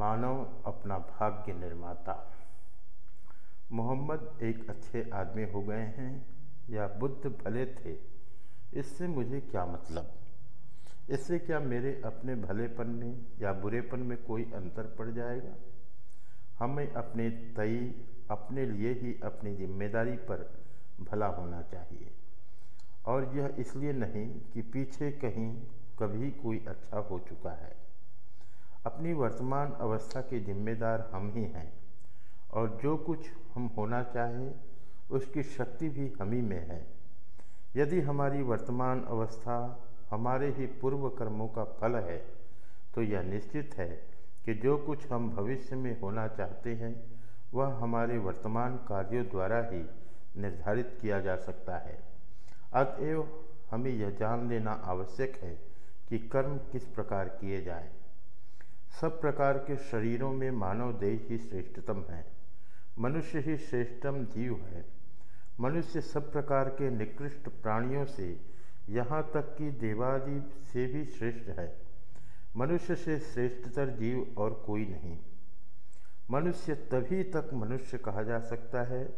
मानव अपना भाग्य निर्माता। मोहम्मद एक अच्छे आदमी हो गए हैं, या बुद्ध भले थे, इससे मुझे क्या मतलब? इससे क्या मेरे अपने भलेपन में या बुरेपन में कोई अंतर पड़ जाएगा? हमें अपने तय अपने लिए ही अपनी ज़िम्मेदारी पर भला होना चाहिए। और यह इसलिए नहीं कि पीछे कहीं कभी कोई अच्छा हो चुका है। अपनी वर्तमान अवस्था के जिम्मेदार हम ही हैं। और जो कुछ हम होना चाहें, उसकी शक्ति भी हम ही में है। यदि हमारी वर्तमान अवस्था हमारे ही पूर्व कर्मों का फल है तो यह निश्चित है कि जो कुछ हम भविष्य में होना चाहते हैं, वह हमारे वर्तमान कार्यों द्वारा ही निर्धारित किया जा सकता है। अतएव हमें यह जान लेना आवश्यक है कि कर्म किस प्रकार किए जाएँ। सब प्रकार के शरीरों में मानव देह ही श्रेष्ठतम है। मनुष्य ही श्रेष्ठतम जीव है। मनुष्य सब प्रकार के निकृष्ट प्राणियों से यहाँ तक कि देवादि से भी श्रेष्ठ है। मनुष्य से श्रेष्ठतर जीव और कोई नहीं। मनुष्य तभी तक मनुष्य कहा जा सकता है,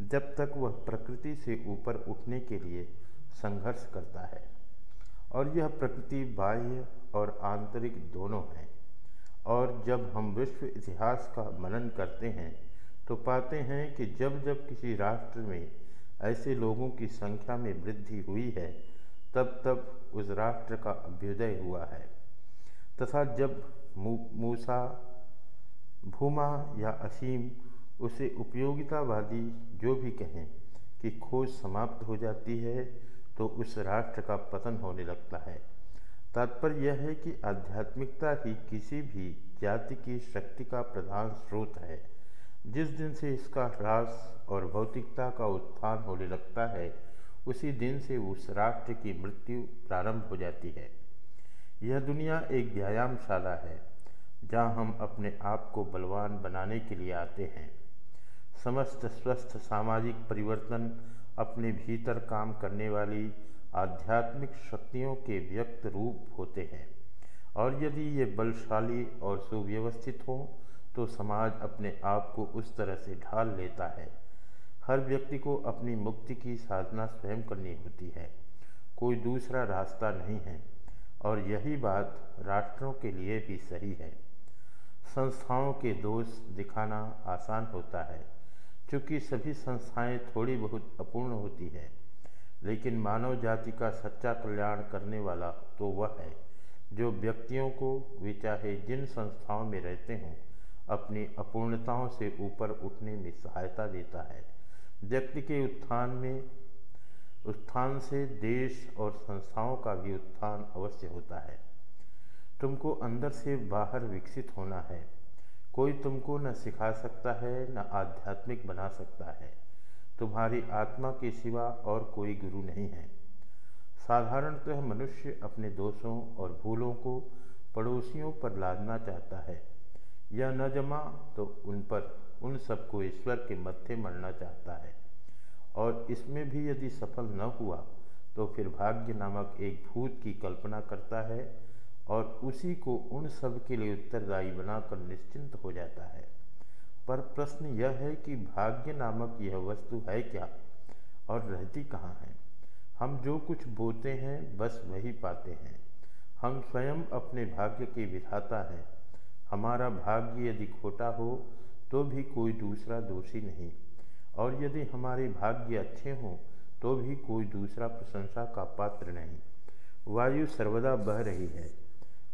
जब तक वह प्रकृति से ऊपर उठने के लिए संघर्ष करता है। और यह प्रकृति बाह्य और आंतरिक दोनों है। और जब हम विश्व इतिहास का मनन करते हैं तो पाते हैं कि जब जब किसी राष्ट्र में ऐसे लोगों की संख्या में वृद्धि हुई है, तब तब उस राष्ट्र का अभ्युदय हुआ है। तथा जब मूसा, भूमा या असीम उसे उपयोगितावादी जो भी कहें कि खोज समाप्त हो जाती है तो उस राष्ट्र का पतन होने लगता है। तात्पर्य यह है कि आध्यात्मिकता ही किसी भी जाति की शक्ति का प्रधान स्रोत है। जिस दिन से इसका ह्रास और भौतिकता का उत्थान होने लगता है, उसी दिन से उस राष्ट्र की मृत्यु प्रारंभ हो जाती है। यह दुनिया एक व्यायामशाला है, जहाँ हम अपने आप को बलवान बनाने के लिए आते हैं। समस्त स्वस्थ सामाजिक परिवर्तन अपने भीतर काम करने वाली आध्यात्मिक शक्तियों के व्यक्त रूप होते हैं। और यदि ये बलशाली और सुव्यवस्थित हों तो समाज अपने आप को उस तरह से ढाल लेता है। हर व्यक्ति को अपनी मुक्ति की साधना स्वयं करनी होती है। कोई दूसरा रास्ता नहीं है। और यही बात राष्ट्रों के लिए भी सही है। संस्थाओं के दोष दिखाना आसान होता है, क्योंकि सभी संस्थाएँ थोड़ी बहुत अपूर्ण होती है। लेकिन मानव जाति का सच्चा कल्याण करने वाला तो वह है, जो व्यक्तियों को वे चाहे जिन संस्थाओं में रहते हों, अपनी अपूर्णताओं से ऊपर उठने में सहायता देता है। व्यक्ति के उत्थान में, उत्थान से देश और संस्थाओं का भी उत्थान अवश्य होता है। तुमको अंदर से बाहर विकसित होना है। कोई तुमको न सिखा सकता है, न आध्यात्मिक बना सकता है। तुम्हारी आत्मा के सिवा और कोई गुरु नहीं है। साधारणतः मनुष्य अपने दोषों और भूलों को पड़ोसियों पर लादना चाहता है। यह न जमा तो उन पर, उन सबको ईश्वर के मत्थे मरना चाहता है। और इसमें भी यदि सफल न हुआ तो फिर भाग्य नामक एक भूत की कल्पना करता है और उसी को उन सब के लिए उत्तरदायी बनाकर निश्चिंत हो जाता है। पर प्रश्न यह है कि भाग्य नामक यह वस्तु है क्या? और रहती कहाँ है? हम जो कुछ बोते हैं, बस वही पाते हैं। हम स्वयं अपने भाग्य के विधाता हैं। हमारा भाग्य यदि खोटा हो तो भी कोई दूसरा दोषी नहीं। और यदि हमारे भाग्य अच्छे हों तो भी कोई दूसरा प्रशंसा का पात्र नहीं। वायु सर्वदा बह रही है।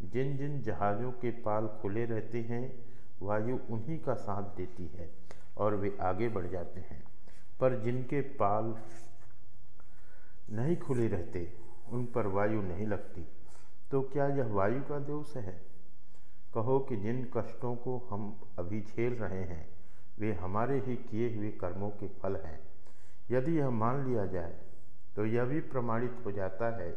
जिन जिन जहाज़ों के पाल खुले रहते हैं वायु उन्हीं का साथ देती है और वे आगे बढ़ जाते हैं। पर जिनके पाल नहीं खुले रहते, उन पर वायु नहीं लगती। तो क्या यह वायु का दोष है? कहो कि जिन कष्टों को हम अभी झेल रहे हैं, वे हमारे ही किए हुए कर्मों के फल हैं। यदि यह मान लिया जाए तो यह भी प्रमाणित हो जाता है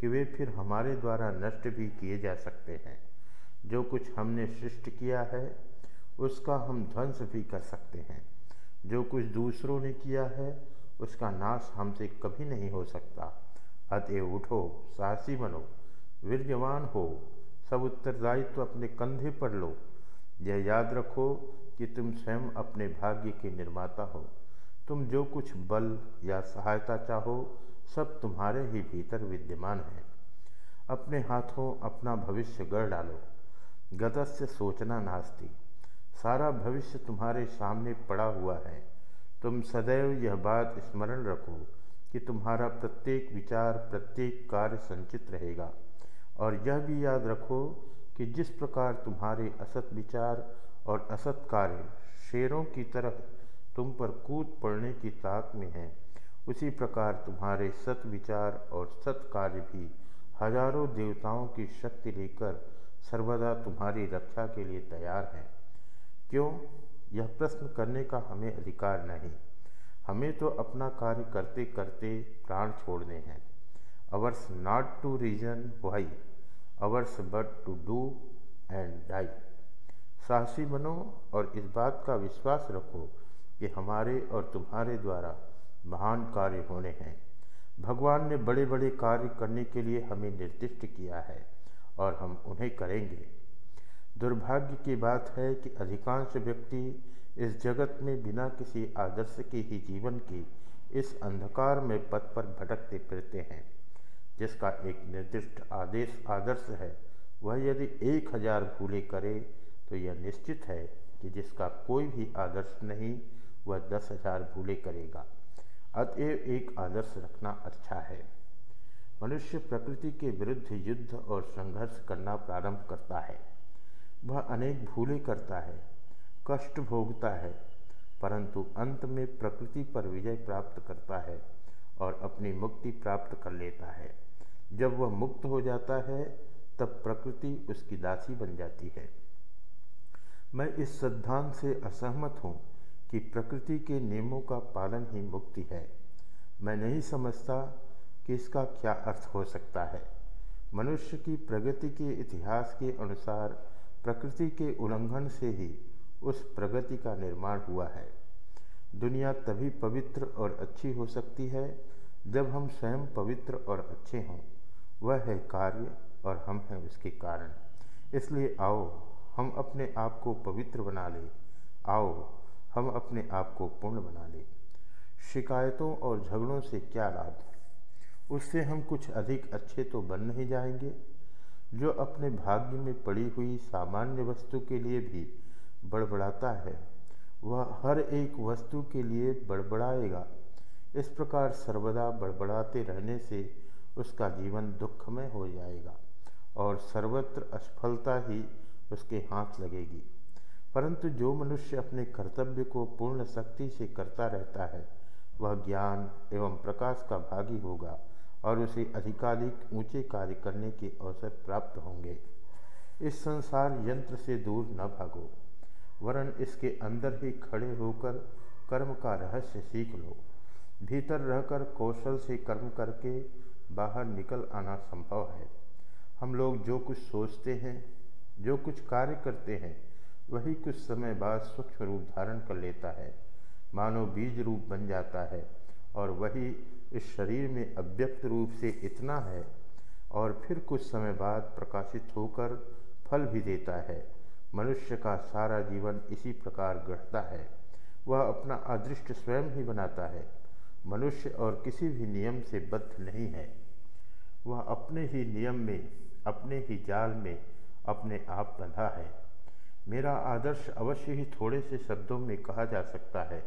कि वे फिर हमारे द्वारा नष्ट भी किए जा सकते हैं। जो कुछ हमने सृष्ट किया है, उसका हम ध्वंस भी कर सकते हैं। जो कुछ दूसरों ने किया है, उसका नाश हमसे कभी नहीं हो सकता। अतएव उठो, साहसी बनो वीरजवान हो, सब उत्तरदायित्व अपने कंधे पर लो। यह याद रखो कि तुम स्वयं अपने भाग्य के निर्माता हो। तुम जो कुछ बल या सहायता चाहो, सब तुम्हारे ही भीतर विद्यमान है। अपने हाथों अपना भविष्य गढ़ डालो। गदस से सोचना नास्ती। सारा भविष्य तुम्हारे सामने पड़ा हुआ है। तुम सदैव यह बात स्मरण रखो कि तुम्हारा प्रत्येक विचार, प्रत्येक कार्य संचित रहेगा। और यह भी याद रखो कि जिस प्रकार तुम्हारे असत विचार और असत कार्य शेरों की तरह तुम पर कूद पड़ने की ताक में हैं, उसी प्रकार तुम्हारे सत विचार और सत कार्य भी हज़ारों देवताओं की शक्ति लेकर सर्वदा तुम्हारी रक्षा के लिए तैयार हैं। क्यों? यह प्रश्न करने का हमें अधिकार नहीं। हमें तो अपना कार्य करते करते प्राण छोड़ने हैं। Ours not to reason why ours but to do and die. साहसी बनो और इस बात का विश्वास रखो कि हमारे और तुम्हारे द्वारा महान कार्य होने हैं। भगवान ने बड़े बड़े कार्य करने के लिए हमें निर्दिष्ट किया है। और हम उन्हें करेंगे। दुर्भाग्य की बात है कि अधिकांश व्यक्ति इस जगत में बिना किसी आदर्श के ही जीवन की इस अंधकार में पथ पर भटकते फिरते हैं, जिसका एक निर्दिष्ट आदेश, आदर्श है। वह यदि एक हज़ार भूले करे तो यह निश्चित है कि जिसका कोई भी आदर्श नहीं, वह दस हज़ार भूले करेगा। अतएव एक आदर्श रखना अच्छा है। मनुष्य प्रकृति के विरुद्ध युद्ध और संघर्ष करना प्रारंभ करता है। वह अनेक भूले करता है, कष्ट भोगता है, परंतु अंत में प्रकृति पर विजय प्राप्त करता है और अपनी मुक्ति प्राप्त कर लेता है। जब वह मुक्त हो जाता है, तब प्रकृति उसकी दासी बन जाती है। मैं इस सिद्धांत से असहमत हूँ कि प्रकृति के नियमों का पालन ही मुक्ति है। मैं नहीं समझता कि इसका क्या अर्थ हो सकता है? मनुष्य की प्रगति के इतिहास के अनुसार प्रकृति के उल्लंघन से ही उस प्रगति का निर्माण हुआ है। दुनिया तभी पवित्र और अच्छी हो सकती है जब हम स्वयं पवित्र और अच्छे हों। वह है कार्य और हम हैं उसके कारण। इसलिए आओ, हम अपने आप को पवित्र बना लें। आओ, हम अपने आप को पूर्ण बना लें। शिकायतों और झगड़ों से क्या लाभ? उससे हम कुछ अधिक अच्छे तो बन नहीं जाएँगे। जो अपने भाग्य में पड़ी हुई सामान्य वस्तु के लिए भी बड़बड़ाता है, वह हर एक वस्तु के लिए बड़बड़ाएगा। इस प्रकार सर्वदा बड़बड़ाते रहने से उसका जीवन दुखमय हो जाएगा और सर्वत्र असफलता ही उसके हाथ लगेगी। परंतु जो मनुष्य अपने कर्तव्य को पूर्ण शक्ति से करता रहता है, वह ज्ञान एवं प्रकाश का भागी होगा। और उसे अधिकाधिक ऊँचे कार्य करने के अवसर प्राप्त होंगे। इस संसार यंत्र से दूर न भागो, वरन इसके अंदर ही खड़े होकर कर्म का रहस्य सीख लो। भीतर रहकर कौशल से कर्म करके बाहर निकल आना संभव है। हम लोग जो कुछ सोचते हैं, जो कुछ कार्य करते हैं, वही कुछ समय बाद सूक्ष्म रूप धारण कर लेता है। मानो बीज रूप बन जाता है और वही इस शरीर में अव्यक्त रूप से इतना है और फिर कुछ समय बाद प्रकाशित होकर फल भी देता है। मनुष्य का सारा जीवन इसी प्रकार गढ़ता है। वह अपना अदृष्ट स्वयं ही बनाता है। मनुष्य और किसी भी नियम से बद्ध नहीं है। वह अपने ही नियम में, अपने ही जाल में, अपने आप बंधा है। मेरा आदर्श अवश्य ही थोड़े से शब्दों में कहा जा सकता है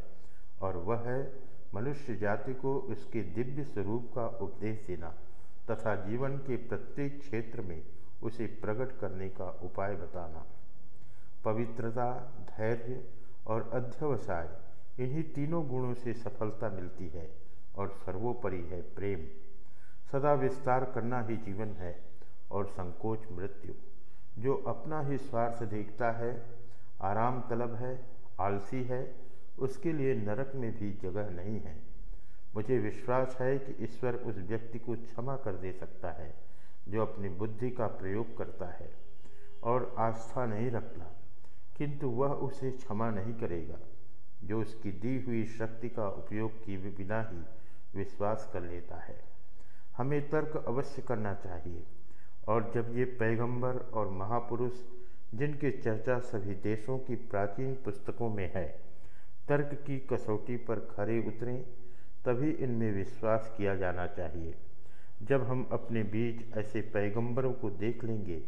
और वह है मनुष्य जाति को उसके दिव्य स्वरूप का उपदेश देना तथा जीवन के प्रत्येक क्षेत्र में उसे प्रकट करने का उपाय बताना। पवित्रता, धैर्य और अध्यवसाय, इन्हीं तीनों गुणों से सफलता मिलती है और सर्वोपरि है प्रेम। सदा विस्तार करना ही जीवन है और संकोच मृत्यु। जो अपना ही स्वार्थ देखता है, आराम तलब है, आलसी है उसके लिए नरक में भी जगह नहीं है। मुझे विश्वास है कि ईश्वर उस व्यक्ति को क्षमा कर दे सकता है, जो अपनी बुद्धि का प्रयोग करता है और आस्था नहीं रखता, किंतु वह उसे क्षमा नहीं करेगा, जो उसकी दी हुई शक्ति का उपयोग किए बिना ही विश्वास कर लेता है। हमें तर्क अवश्य करना चाहिए, और जब ये पैगंबर और महापुरुष, जिनकी चर्चा सभी देशों की प्राचीन पुस्तकों में है तर्क की कसौटी पर खड़े उतरें, तभी इनमें विश्वास किया जाना चाहिए। जब हम अपने बीच ऐसे पैगंबरों को देख लेंगे,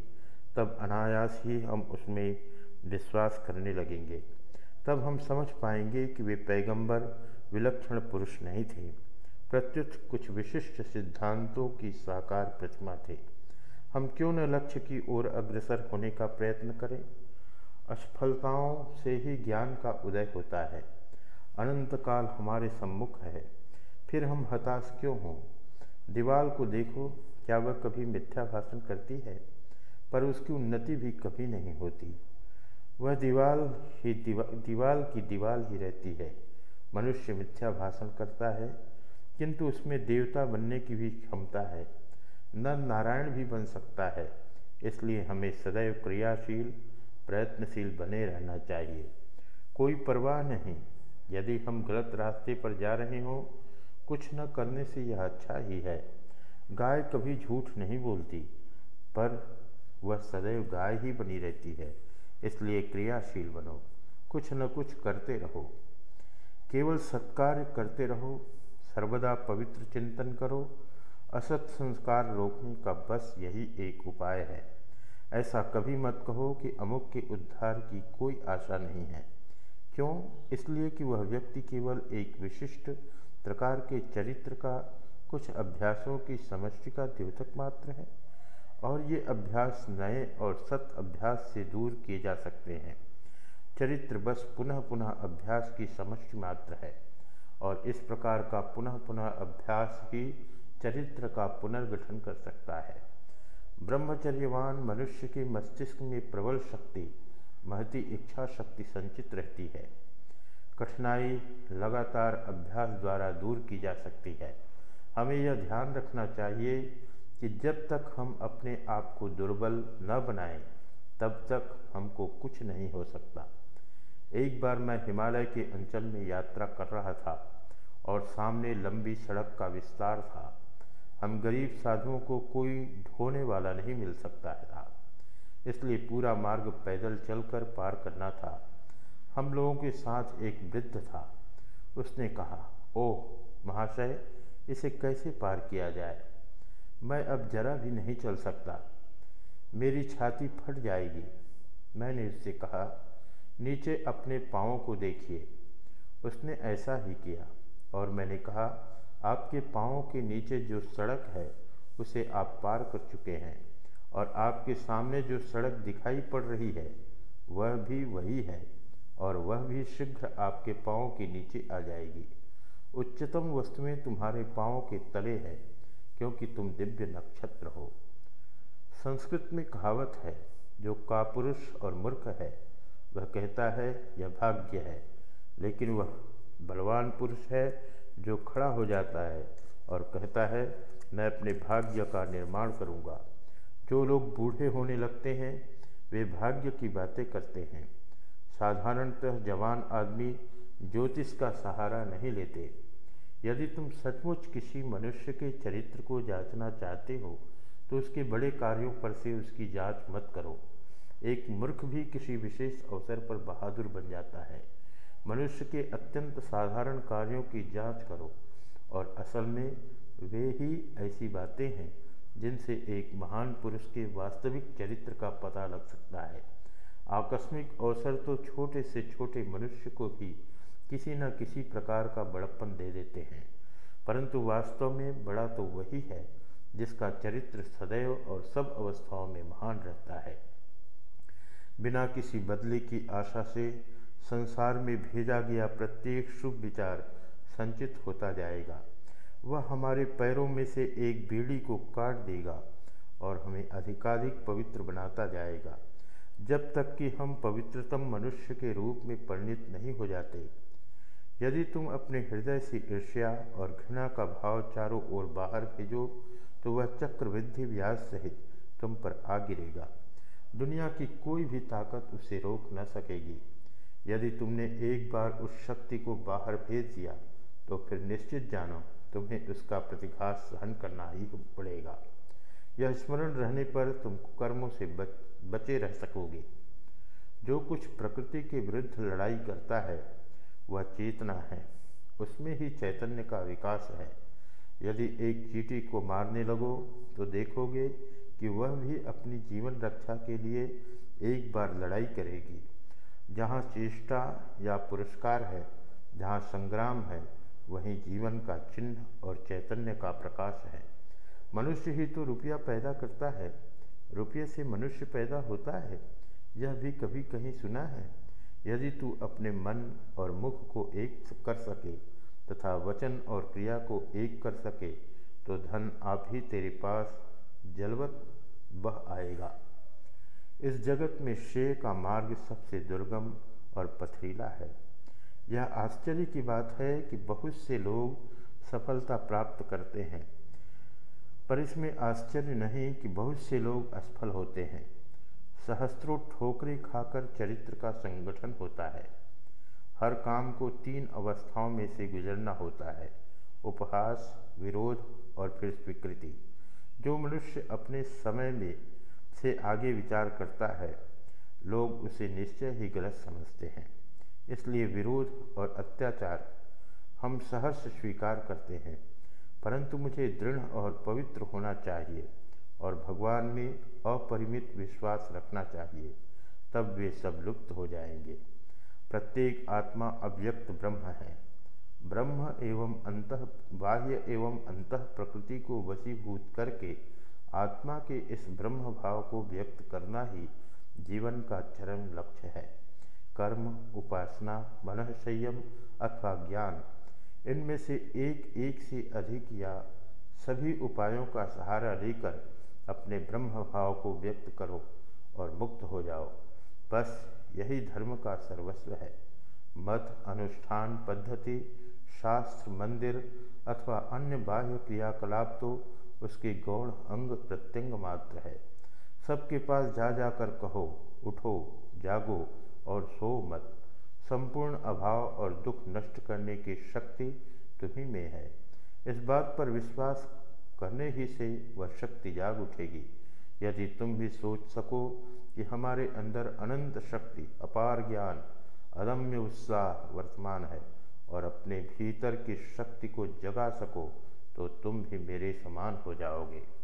तब अनायास ही हम उसमें विश्वास करने लगेंगे। तब हम समझ पाएँगे कि वे पैगंबर, विलक्षण पुरुष नहीं थे। प्रत्युत कुछ विशिष्ट सिद्धांतों की साकार प्रतिमा थे। हम क्यों न लक्ष्य की ओर अग्रसर होने का प्रयत्न करें? असफलताओं से ही ज्ञान का उदय होता है। अनंत काल हमारे सम्मुख है। फिर हम हताश क्यों हों? दीवाल को देखो क्या वह कभी मिथ्या भाषण करती है? पर उसकी उन्नति भी कभी नहीं होती। वह दीवाल ही दीवा, दीवाल की दीवाल ही रहती है। मनुष्य मिथ्या भाषण करता है किंतु उसमें देवता बनने की भी क्षमता है। न नारायण भी बन सकता है इसलिए हमें सदैव क्रियाशील प्रयत्नशील बने रहना चाहिए। कोई परवाह नहीं, यदि हम गलत रास्ते पर जा रहे हों, कुछ न करने से यह अच्छा ही है। गाय कभी झूठ नहीं बोलती, पर वह सदैव गाय ही बनी रहती है, इसलिए क्रियाशील बनो। कुछ न कुछ करते रहो। केवल सत्कार्य करते रहो, सर्वदा पवित्र चिंतन करो। असत संस्कार रोकने का बस यही एक उपाय है। ऐसा कभी मत कहो कि अमुक के उद्धार की कोई आशा नहीं है। क्यों? इसलिए कि वह व्यक्ति केवल एक विशिष्ट प्रकार के चरित्र का, कुछ अभ्यासों की समष्टि का द्योतक मात्र है, और ये अभ्यास नए और सत अभ्यास से दूर किए जा सकते हैं। चरित्र बस पुनः पुनः अभ्यास की समष्टि मात्र है, और इस प्रकार का पुनः पुनः अभ्यास ही चरित्र का पुनर्गठन कर सकता है। ब्रह्मचर्यवान मनुष्य के मस्तिष्क में प्रबल शक्ति, महती इच्छा शक्ति संचित रहती है। कठिनाई लगातार अभ्यास द्वारा दूर की जा सकती है। हमें यह ध्यान रखना चाहिए कि जब तक हम अपने आप को दुर्बल न बनाएँ, तब तक हमको कुछ नहीं हो सकता। एक बार मैं हिमालय के अंचल में यात्रा कर रहा था और सामने लंबी सड़क का विस्तार था। हम गरीब साधुओं को कोई ढोने वाला नहीं मिल सकता था इसलिए पूरा मार्ग पैदल चलकर पार करना था। हम लोगों के साथ एक वृद्ध था। उसने कहा, ओह, महाशय, इसे कैसे पार किया जाए? मैं अब जरा भी नहीं चल सकता। मेरी छाती फट जाएगी। मैंने उससे कहा, नीचे अपने पाँव को देखिए। उसने ऐसा ही किया और मैंने कहा आपके पाँव के नीचे जो सड़क है, उसे आप पार कर चुके हैं और आपके सामने जो सड़क दिखाई पड़ रही है, वह भी वही है और वह भी शीघ्र आपके पाँव के नीचे आ जाएगी। उच्चतम वस्तुएँ तुम्हारे पाँव के तले है, क्योंकि तुम दिव्य नक्षत्र हो। संस्कृत में कहावत है, जो कापुरुष और मूर्ख है, वह कहता है, यह भाग्य है, लेकिन वह बलवान पुरुष है जो खड़ा हो जाता है और कहता है, मैं अपने भाग्य का निर्माण करूँगा। जो लोग बूढ़े होने लगते हैं, वे भाग्य की बातें करते हैं। साधारणतः जवान आदमी ज्योतिष का सहारा नहीं लेते। यदि तुम सचमुच किसी मनुष्य के चरित्र को जांचना चाहते हो तो उसके बड़े कार्यों पर से उसकी जाँच मत करो। एक मूर्ख भी किसी विशेष अवसर पर बहादुर बन जाता है। मनुष्य के अत्यंत साधारण कार्यों की जाँच करो, और असल में वे ही ऐसी बातें हैं जिनसे एक महान पुरुष के वास्तविक चरित्र का पता लग सकता है। आकस्मिक अवसर तो छोटे से छोटे मनुष्य को भी किसी न किसी प्रकार का बड़प्पन दे देते हैं, परंतु वास्तव में बड़ा तो वही है जिसका चरित्र सदैव और सब अवस्थाओं में महान रहता है। बिना किसी बदले की आशा से संसार में भेजा गया प्रत्येक शुभ विचार संचित होता जाएगा। वह हमारे पैरों में से एक बीड़ी को काट देगा और हमें अधिकाधिक पवित्र बनाता जाएगा। जब तक कि हम पवित्रतम मनुष्य के रूप में परिणित नहीं हो जाते। यदि तुम अपने हृदय से ईर्ष्या और घृणा का भाव चारों ओर बाहर भेजो तो वह चक्रवृद्धि व्यास सहित तुम पर आ गिरेगा दुनिया की कोई भी ताकत उसे रोक न सकेगी। यदि तुमने एक बार उस शक्ति को बाहर भेज दिया तो फिर निश्चित जानो तुम्हें उसका प्रतिघात सहन करना ही पड़ेगा। यह स्मरण रहने पर तुम कर्मों से बच, बचे रह सकोगे। जो कुछ प्रकृति के विरुद्ध लड़ाई करता है वह चेतना है। उसमें ही चैतन्य का विकास है। यदि एक चीटी को मारने लगो तो देखोगे कि वह भी अपनी जीवन रक्षा के लिए एक बार लड़ाई करेगी। जहाँ चेष्टा या पुरस्कार है, जहाँ संग्राम है, वहीं जीवन का चिन्ह और चैतन्य का प्रकाश है। मनुष्य ही तो रुपया पैदा करता है। रुपये से मनुष्य पैदा होता है। यह भी कभी कहीं सुना है। यदि तू अपने मन और मुख को एक कर सके तथा वचन और क्रिया को एक कर सके तो धन आप ही तेरे पास जलवत बह आएगा। इस जगत में शेय का मार्ग सबसे दुर्गम और पथरीला है। यह आश्चर्य की बात है कि बहुत से लोग सफलता प्राप्त करते हैं, पर इसमें आश्चर्य नहीं कि बहुत से लोग असफल होते हैं। सहस्त्रों ठोकरे खाकर चरित्र का संगठन होता है। हर काम को तीन अवस्थाओं में से गुजरना होता है, उपहास, विरोध और फिर स्वीकृति। जो मनुष्य अपने समय में से आगे विचार करता है। लोग उसे निश्चय ही गलत समझते हैं। इसलिए विरोध और अत्याचार हम सहर्ष स्वीकार करते हैं। परंतु मुझे दृढ़ और पवित्र होना चाहिए और भगवान में अपरिमित विश्वास रखना चाहिए, तब वे सब लुप्त हो जाएँगे। प्रत्येक आत्मा अव्यक्त ब्रह्म है। ब्रह्म एवं अंत बाह्य एवं अंत प्रकृति को वशीभूत करके आत्मा के इस ब्रह्म भाव को व्यक्त करना ही जीवन का चरम लक्ष्य है। कर्म, उपासना मन संयम अथवा ज्ञान, इनमें से एक एक से अधिक या सभी उपायों का सहारा लेकर अपने ब्रह्म भाव को व्यक्त करो और मुक्त हो जाओ। बस यही धर्म का सर्वस्व है। मत, अनुष्ठान, पद्धति, शास्त्र, मंदिर अथवा अन्य बाह्य क्रियाकलाप तो उसके गौण अंग प्रत्यंग मात्र है। सबके पास जा जाकर कहो, उठो, जागो और सो मत। संपूर्ण अभाव और दुख नष्ट करने की शक्ति तुम्ही में है। इस बात पर विश्वास करने ही से वह शक्ति जाग उठेगी। यदि तुम भी सोच सको कि हमारे अंदर अनंत शक्ति, अपार ज्ञान, अदम्य उत्साह वर्तमान है और अपने भीतर की शक्ति को जगा सको तो तुम भी मेरे समान हो जाओगे।